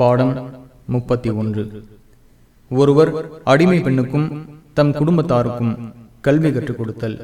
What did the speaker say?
பாடம் முப்பத்தி ஒன்று. ஒருவர் அடிமை பெண்ணுக்கும் தம் குடும்பத்தாருக்கும் கல்வி கற்றுக் கொடுத்தல்.